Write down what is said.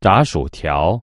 炸薯条。